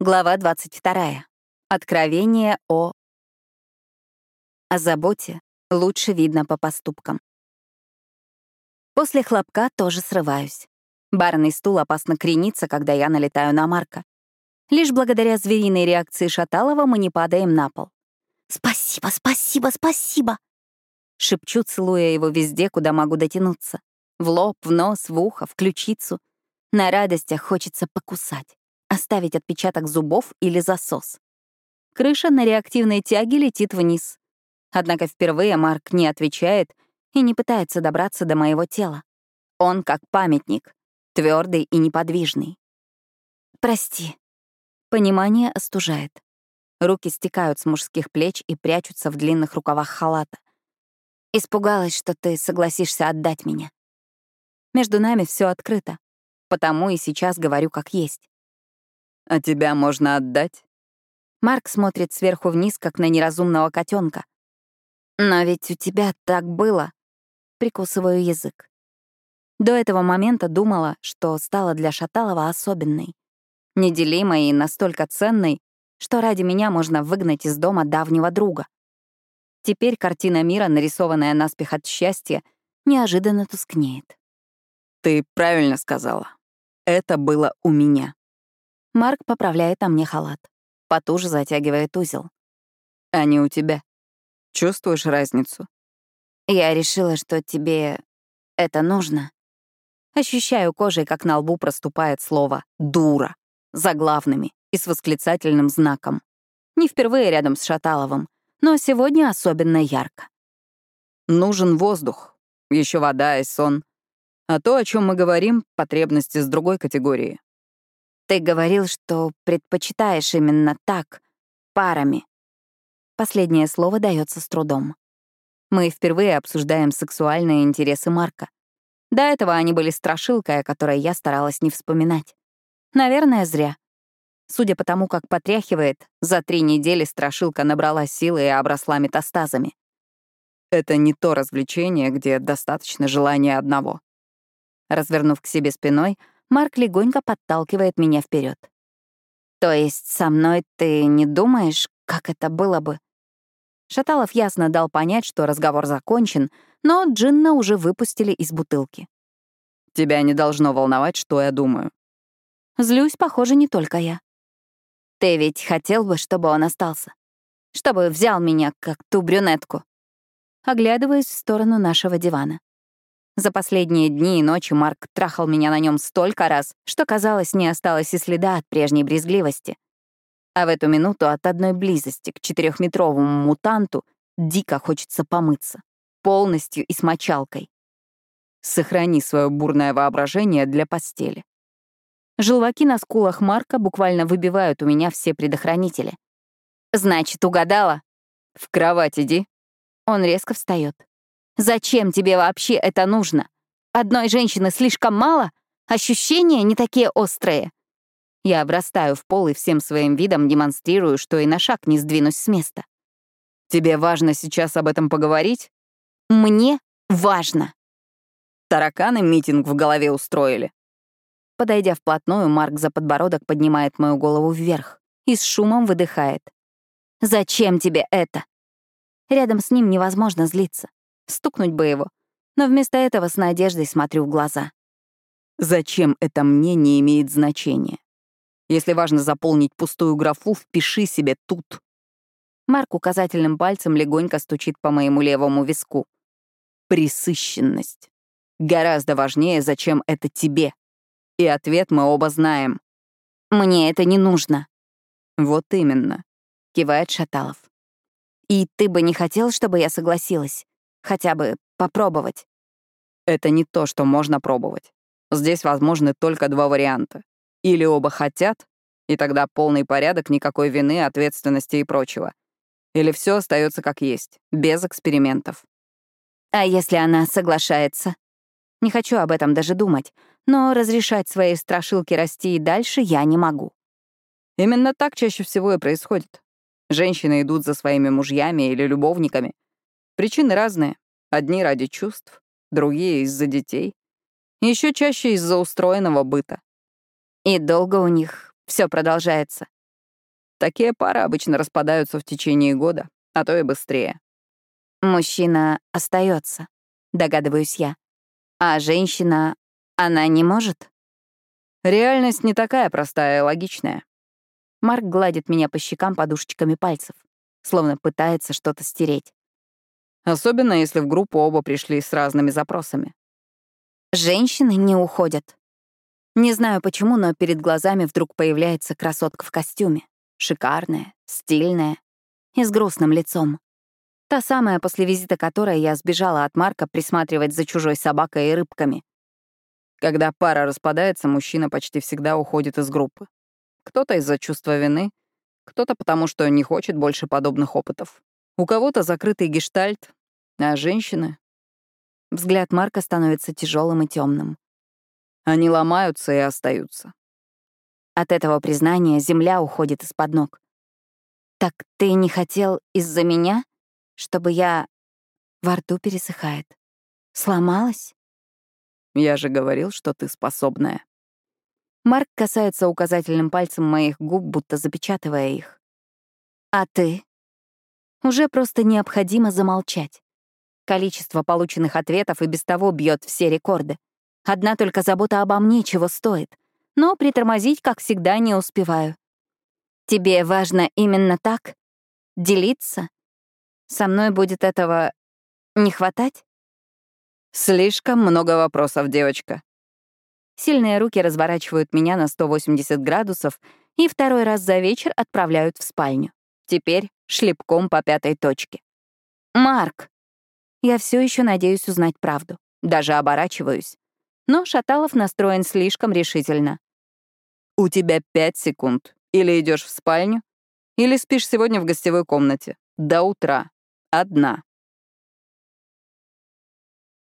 Глава 22. Откровение о... О заботе лучше видно по поступкам. После хлопка тоже срываюсь. Барный стул опасно кренится, когда я налетаю на Марка. Лишь благодаря звериной реакции Шаталова мы не падаем на пол. «Спасибо, спасибо, спасибо!» Шепчу, целуя его везде, куда могу дотянуться. В лоб, в нос, в ухо, в ключицу. На радостях хочется покусать оставить отпечаток зубов или засос. Крыша на реактивной тяге летит вниз. Однако впервые Марк не отвечает и не пытается добраться до моего тела. Он как памятник, твердый и неподвижный. «Прости». Понимание остужает. Руки стекают с мужских плеч и прячутся в длинных рукавах халата. Испугалась, что ты согласишься отдать меня. Между нами все открыто, потому и сейчас говорю как есть. А тебя можно отдать? Марк смотрит сверху вниз, как на неразумного котенка. Но ведь у тебя так было. Прикусываю язык. До этого момента думала, что стала для Шаталова особенной. Неделимой и настолько ценной, что ради меня можно выгнать из дома давнего друга. Теперь картина мира, нарисованная наспех от счастья, неожиданно тускнеет. Ты правильно сказала. Это было у меня. Марк поправляет на мне халат. Потуже затягивает узел. А не у тебя. Чувствуешь разницу? Я решила, что тебе это нужно. Ощущаю кожей, как на лбу проступает слово «дура» заглавными и с восклицательным знаком. Не впервые рядом с Шаталовым, но сегодня особенно ярко. Нужен воздух, еще вода и сон. А то, о чем мы говорим, — потребности с другой категории. Ты говорил, что предпочитаешь именно так, парами. Последнее слово дается с трудом. Мы впервые обсуждаем сексуальные интересы Марка. До этого они были страшилкой, о которой я старалась не вспоминать. Наверное, зря. Судя по тому, как потряхивает, за три недели страшилка набрала силы и обросла метастазами. Это не то развлечение, где достаточно желания одного. Развернув к себе спиной, Марк легонько подталкивает меня вперед. «То есть со мной ты не думаешь, как это было бы?» Шаталов ясно дал понять, что разговор закончен, но Джинна уже выпустили из бутылки. «Тебя не должно волновать, что я думаю». Злюсь, похоже, не только я. «Ты ведь хотел бы, чтобы он остался? Чтобы взял меня, как ту брюнетку?» Оглядываюсь в сторону нашего дивана. За последние дни и ночи Марк трахал меня на нем столько раз, что, казалось, не осталось и следа от прежней брезгливости. А в эту минуту от одной близости к четырехметровому мутанту дико хочется помыться. Полностью и с мочалкой. Сохрани свое бурное воображение для постели. Желваки на скулах Марка буквально выбивают у меня все предохранители. «Значит, угадала?» «В кровать иди». Он резко встает. Зачем тебе вообще это нужно? Одной женщины слишком мало? Ощущения не такие острые. Я обрастаю в пол и всем своим видом демонстрирую, что и на шаг не сдвинусь с места. Тебе важно сейчас об этом поговорить? Мне важно. Тараканы митинг в голове устроили. Подойдя вплотную, Марк за подбородок поднимает мою голову вверх и с шумом выдыхает. «Зачем тебе это?» Рядом с ним невозможно злиться. Стукнуть бы его. Но вместо этого с надеждой смотрю в глаза. Зачем это мне не имеет значения? Если важно заполнить пустую графу, впиши себе тут. Марк указательным пальцем легонько стучит по моему левому виску. Присыщенность. Гораздо важнее, зачем это тебе. И ответ мы оба знаем. Мне это не нужно. Вот именно, кивает Шаталов. И ты бы не хотел, чтобы я согласилась? Хотя бы попробовать. Это не то, что можно пробовать. Здесь возможны только два варианта. Или оба хотят, и тогда полный порядок, никакой вины, ответственности и прочего. Или все остается как есть, без экспериментов. А если она соглашается? Не хочу об этом даже думать, но разрешать своей страшилке расти и дальше я не могу. Именно так чаще всего и происходит. Женщины идут за своими мужьями или любовниками, Причины разные. Одни ради чувств, другие — из-за детей. Еще чаще из-за устроенного быта. И долго у них все продолжается. Такие пары обычно распадаются в течение года, а то и быстрее. Мужчина остается, догадываюсь я. А женщина, она не может? Реальность не такая простая и логичная. Марк гладит меня по щекам подушечками пальцев, словно пытается что-то стереть. Особенно если в группу оба пришли с разными запросами. Женщины не уходят. Не знаю почему, но перед глазами вдруг появляется красотка в костюме. Шикарная, стильная и с грустным лицом. Та самая, после визита которой я сбежала от Марка присматривать за чужой собакой и рыбками. Когда пара распадается, мужчина почти всегда уходит из группы. Кто-то из-за чувства вины, кто-то потому, что не хочет больше подобных опытов. У кого-то закрытый гештальт, а женщины... Взгляд Марка становится тяжелым и темным. Они ломаются и остаются. От этого признания земля уходит из-под ног. «Так ты не хотел из-за меня, чтобы я...» Во рту пересыхает. «Сломалась?» «Я же говорил, что ты способная». Марк касается указательным пальцем моих губ, будто запечатывая их. «А ты?» Уже просто необходимо замолчать. Количество полученных ответов и без того бьет все рекорды. Одна только забота обо мне чего стоит — но притормозить, как всегда, не успеваю. Тебе важно именно так? Делиться? Со мной будет этого не хватать? Слишком много вопросов, девочка. Сильные руки разворачивают меня на 180 градусов и второй раз за вечер отправляют в спальню. Теперь шлепком по пятой точке. «Марк!» Я все еще надеюсь узнать правду. Даже оборачиваюсь. Но Шаталов настроен слишком решительно. У тебя пять секунд. Или идешь в спальню, или спишь сегодня в гостевой комнате. До утра. Одна.